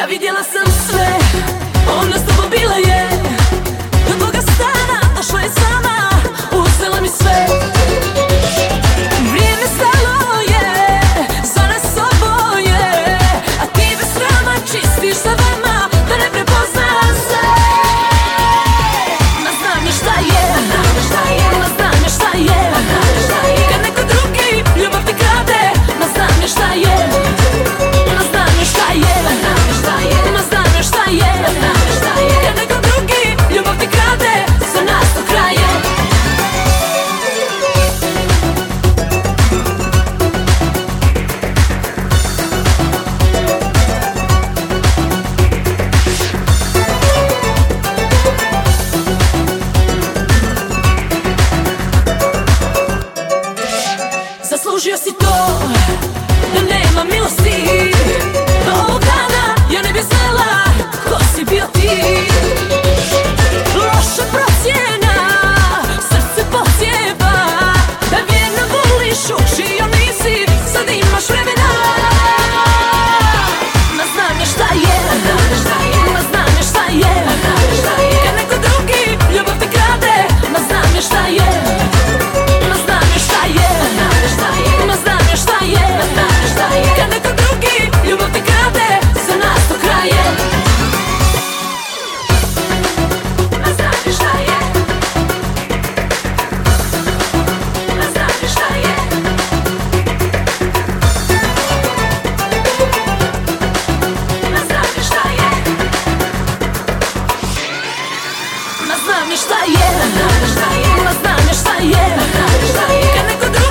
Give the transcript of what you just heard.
A vida é uma sensuelle знаешь, что е Она знаешь, что е Она знаешь, что е Она знаешь, что е Она